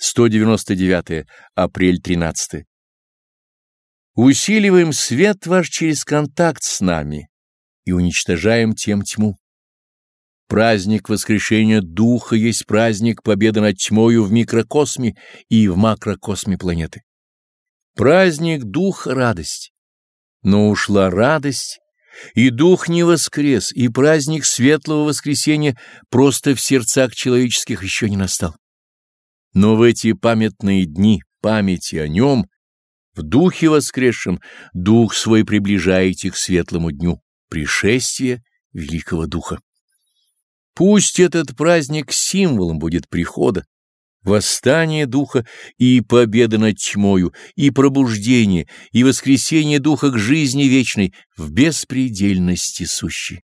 199 апрель 13 Усиливаем свет ваш через контакт с нами и уничтожаем тем тьму. Праздник воскрешения Духа есть праздник победы над тьмою в микрокосме и в макрокосме планеты. Праздник Духа — радость. Но ушла радость, и Дух не воскрес, и праздник Светлого Воскресения просто в сердцах человеческих еще не настал. Но в эти памятные дни памяти о нем, в Духе воскресшем, Дух свой приближаете к светлому дню, пришествия Великого Духа. Пусть этот праздник символом будет прихода, восстания Духа и победы над тьмою, и пробуждение, и воскресение Духа к жизни вечной в беспредельности сущей.